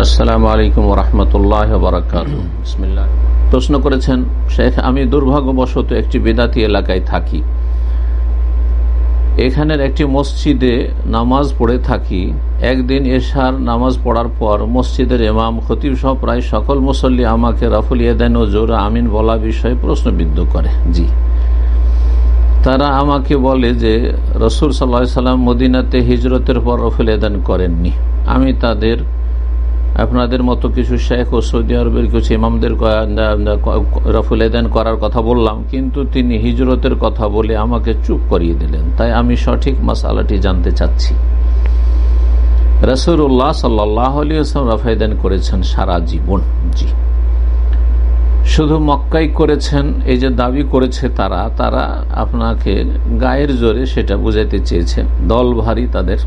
আসসালামু আলাইকুম রহমতুল্লাহ বারাকাত প্রশ্ন করেছেন, শেখ, আমি দুর্ভাগ্যবশত একটি বেদাতি এলাকায় থাকি। এখানের একটি মসজিদে নামাজ পড়ে থাকি। একদিন এশার নামাজ পড়ার পর মসজিদের এমাম খতিব সহ প্রায় সকল মুসল্লি আমাকে রাফুল ইয়েদেন ও জোর আমিন বলা বিষয়ে প্রশ্নবিদ্ধ করে। জি। তারা আমাকে বলে যে, রসুল সাল্লা সাল্লাম মদিনাতে হিজরতের পর রফুল এদান করেননি। আমি তাদের আপনাদের মতো কিছু শেখ ও সৌদি আরবের কিছু ইমামদের রফুল এদান করার কথা বললাম, কিন্তু তিনি হিজরতের কথা বলে আমাকে চুপ করিয়ে দিলেন। তাই আমি সঠিক মশালাটি জানতে চাচ্ছি। রসুল্লাহ সাল্লাহ রফায়দান করেছেন সারা জীবন। জি। শুধু মক্কাই করেছেন, এই যে দাবি করেছে তারা তারা আপনাকে গায়ের জোরে সেটা বুঝাইতে চেয়েছে। দল ভারী তাদের।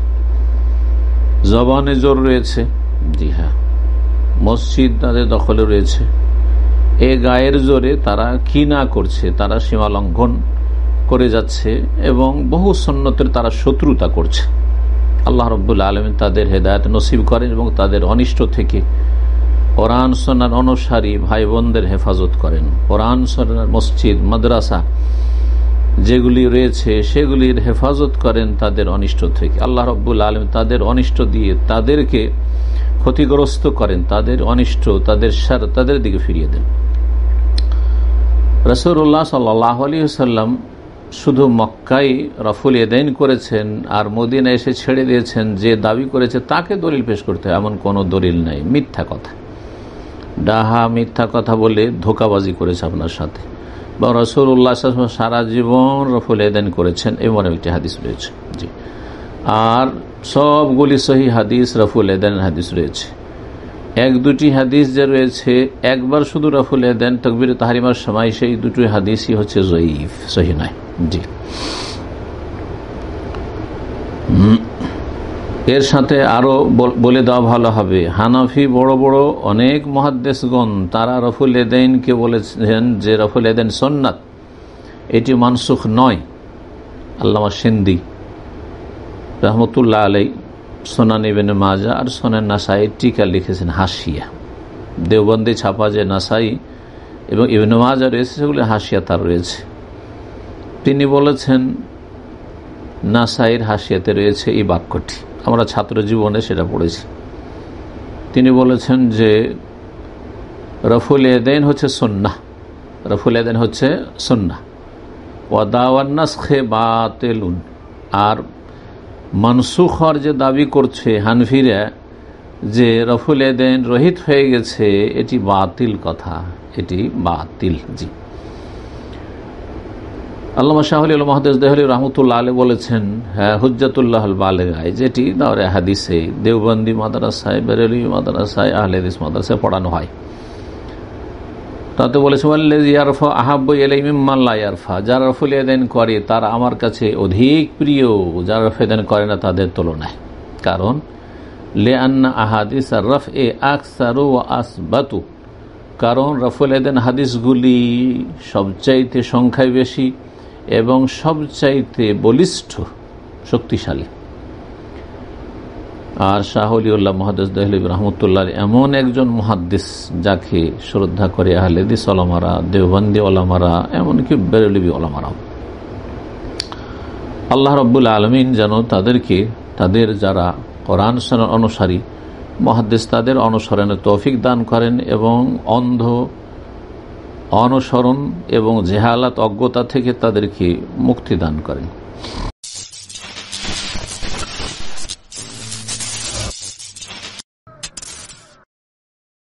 জবানে জোর রয়েছে। জি হ্যাঁ। মসজিদ তাদের দখলে রয়েছে। এ গায়ের জোরে তারা কি না করছে, তারা সীমা লঙ্ঘন করে যাচ্ছে এবং বহু সন্ন্যতের তারা শত্রুতা করছে। আল্লাহ রব্বুল্লা আলমিন তাদের হেদায়ত নসিব করেন এবং তাদের অনিষ্ট থেকে কোরআন সন্ন্যার অনুসারী ভাই বোনদের হেফাজত করেন। কোরআন সন্ন্যার মসজিদ, মাদ্রাসা যেগুলি রয়েছে, সেগুলির হেফাজত করেন তাদের অনিষ্ট থেকে। আল্লাহ রব্বুল আলম তাদের অনিষ্ট দিয়ে তাদেরকে ক্ষতিগ্রস্ত করেন, তাদের অনিষ্ট, তাদের সার, তাদের দিকে ফিরিয়ে দেন। রসুল্লাহ সাল্লাহ আলী সাল্লাম শুধু মক্কাই রফুল এদাইন করেছেন আর মদিনা এসে ছেড়ে দিয়েছেন, যে দাবি করেছে তাকে দলিল পেশ করতে এমন কোনো দলিল নাই। মিথ্যা কথা। ডাহা মিথ্যা কথা বলে ধোকাবাজি করেছে আপনার সাথে। বা রসুল উল্লাহ সারা জীবন রফুল এদান করেছেন এমন একটি হাদিস রয়েছে। জি। আর সবগুলি সহি হাদিস রফুল এদান হাদিস রয়েছে। এক দুটি হাদিস যে রয়েছে, একবার শুধু রফুল এদান তকবির তাহারিমার সময়, সেই দুটি হাদিসই হচ্ছে জয়ীফ, সহি নয়। জি। এর সাথে আরও বলে দেওয়া ভালো হবে। হানাফি বড় বড় অনেক মহাদ্দেশগণ তারা রফুল এদেনকে বলেছেন যে রফুল এদেন সন্ন্যাত। এটি মানসুখ নয়। আল্লামা সিন্দি রহমতুল্লাহ আলাই সোনান ইবেন মাজা আর সোনান নাসাই টিকা লিখেছেন হাসিয়া। দেওবন্দি ছাপা যে নাসাই এবং ইবেন মাজা রয়েছে সেগুলি হাসিয়া তার রয়েছে। তিনি বলেছেন, নাসাইয়ের হাসিয়াতে রয়েছে এই বাক্যটি। আমরা ছাত্র জীবনে সেটা পড়েছি। তিনি বলেছেন যে, রফুল এদেন হচ্ছে সন্না রফুল এদেন হচ্ছে সন্না ওয়াদাওয়ান্নাস খে বাতেলুন। আর মানসুখর যে দাবি করছে হানফিরা, যে রফুল এদেন রহিত হয়ে গেছে, এটি বাতিল কথা, এটি বাতিল, জি। আল্লামা শাহুল মহাদেশ দেহলি রহমতুল্লাহ আলী বলেছেন হ্যাঁ হুজ্জাতুল্লাহ বালেগায়, যেটি দাওরে হাদিসে, দেওবন্দি মাদ্রাসায় বেরেলি মাদ্রাসায় আহলেদিস মাদ্রাসায় পড়ানো হয়। তাতে বলেছে ইয়ারফা আহাব্ব এলাইমিম্মাল্লা ইয়ারফা। যারা রফুল এদেন করে, তারা আমার কাছে অধিক প্রিয়। যারা রফেদেন করে না, তাদের তুলনায়। কারণ লে আন্না আহাদিস আর রফ এ আকসারু আসবাতু। কারণ, রফুল এদেন হাদিসগুলি সবচাইতে সংখ্যায় বেশি এবং সবচাইতে বলিষ্ঠ, শক্তিশালী। আর শাহলিউল্লাহ মহাদেস দহলিব রহমতুল্লাহ এমন একজন মহাদ্দিস যাকে শ্রদ্ধা করে আহলেদিস ওলামারা, দেওবন্দি ওলামারা, এমনকি বেরলিবি ওলামারাও। আল্লাহ রব্বুল আলমিন যেন তাদেরকে, তাদের যারা কোরআন অনুসারী, মহাদ্দেশ তাদের অনুসরণে তৌফিক দান করেন এবং অন্ধ, অনুসরণ এবং জেহালাত অজ্ঞতা থেকে তাদেরকে মুক্তি দান করেন।